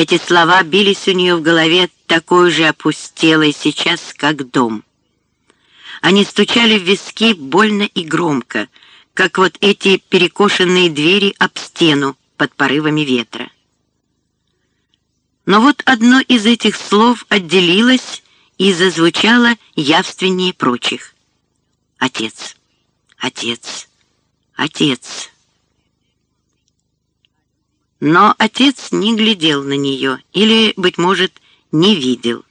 Эти слова бились у нее в голове такой же опустелой сейчас, как дом. Они стучали в виски больно и громко, как вот эти перекошенные двери об стену под порывами ветра. Но вот одно из этих слов отделилось и зазвучало явственнее прочих. Отец, отец, отец. Но отец не глядел на нее или, быть может, не видел.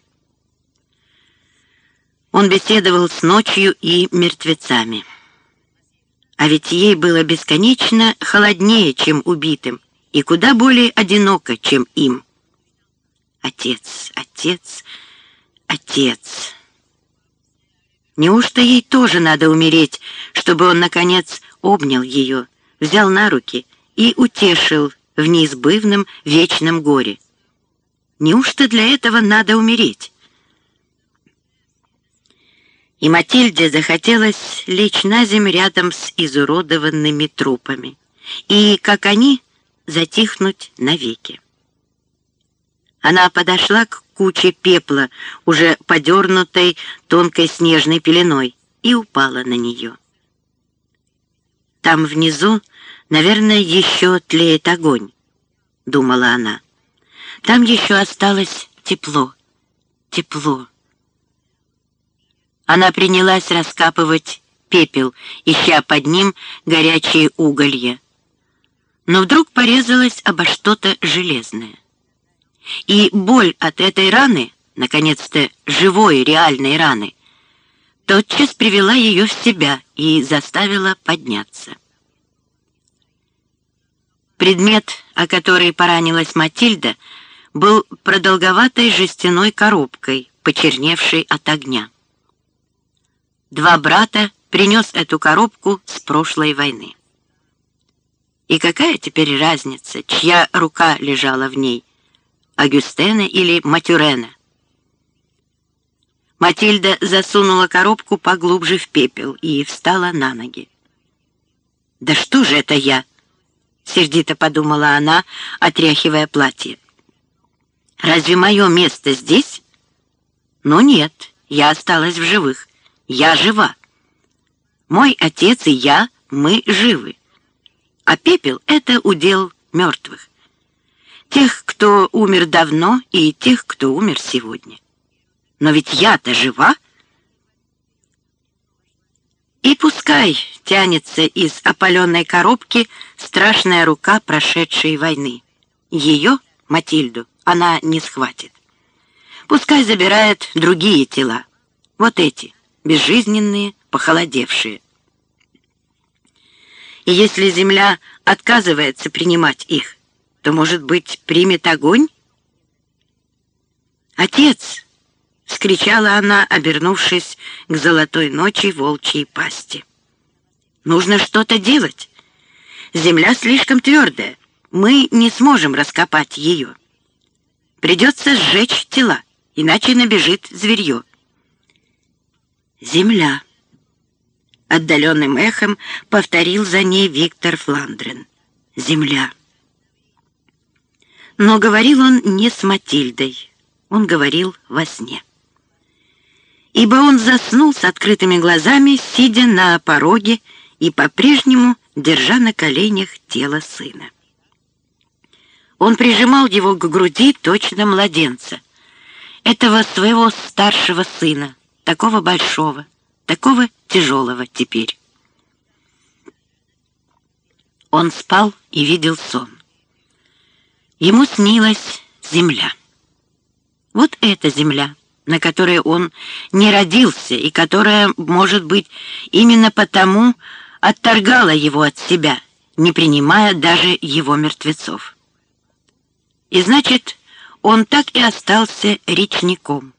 Он беседовал с ночью и мертвецами. А ведь ей было бесконечно холоднее, чем убитым, и куда более одиноко, чем им. Отец, отец, отец. Неужто ей тоже надо умереть, чтобы он, наконец, обнял ее, взял на руки и утешил в неизбывном вечном горе? Неужто для этого надо умереть? И Матильде захотелось лечь на землю рядом с изуродованными трупами, и, как они, затихнуть навеки. Она подошла к куче пепла, уже подернутой тонкой снежной пеленой, и упала на нее. Там внизу, наверное, еще тлеет огонь, думала она. Там еще осталось тепло, тепло. Она принялась раскапывать пепел, ища под ним горячие уголья. Но вдруг порезалась обо что-то железное. И боль от этой раны, наконец-то живой реальной раны, тотчас привела ее в себя и заставила подняться. Предмет, о который поранилась Матильда, был продолговатой жестяной коробкой, почерневшей от огня. Два брата принес эту коробку с прошлой войны. И какая теперь разница, чья рука лежала в ней, Агюстена или Матюрена? Матильда засунула коробку поглубже в пепел и встала на ноги. «Да что же это я?» — сердито подумала она, отряхивая платье. «Разве мое место здесь?» «Ну нет, я осталась в живых. Я жива. Мой отец и я, мы живы. А пепел — это удел мертвых. Тех, кто умер давно, и тех, кто умер сегодня. Но ведь я-то жива. И пускай тянется из опаленной коробки страшная рука прошедшей войны. Ее, Матильду, она не схватит. Пускай забирает другие тела. Вот эти безжизненные, похолодевшие. И если земля отказывается принимать их, то, может быть, примет огонь? «Отец!» — вскричала она, обернувшись к золотой ночи волчьей пасти. «Нужно что-то делать. Земля слишком твердая. Мы не сможем раскопать ее. Придется сжечь тела, иначе набежит зверье. «Земля!» Отдаленным эхом повторил за ней Виктор Фландрен. «Земля!» Но говорил он не с Матильдой, он говорил во сне. Ибо он заснул с открытыми глазами, сидя на пороге и по-прежнему держа на коленях тело сына. Он прижимал его к груди точно младенца, этого своего старшего сына, такого большого, такого тяжелого теперь. Он спал и видел сон. Ему снилась земля. Вот эта земля, на которой он не родился и которая, может быть, именно потому отторгала его от себя, не принимая даже его мертвецов. И значит, он так и остался речником,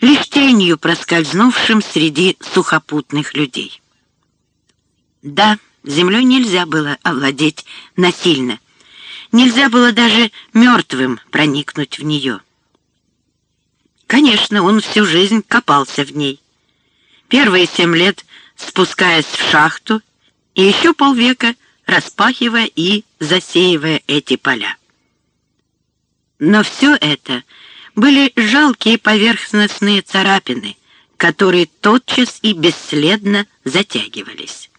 лишь тенью проскользнувшим среди сухопутных людей. Да, землей нельзя было овладеть насильно, нельзя было даже мертвым проникнуть в нее. Конечно, он всю жизнь копался в ней. Первые семь лет спускаясь в шахту, и еще полвека распахивая и засеивая эти поля. Но все это были жалкие поверхностные царапины, которые тотчас и бесследно затягивались.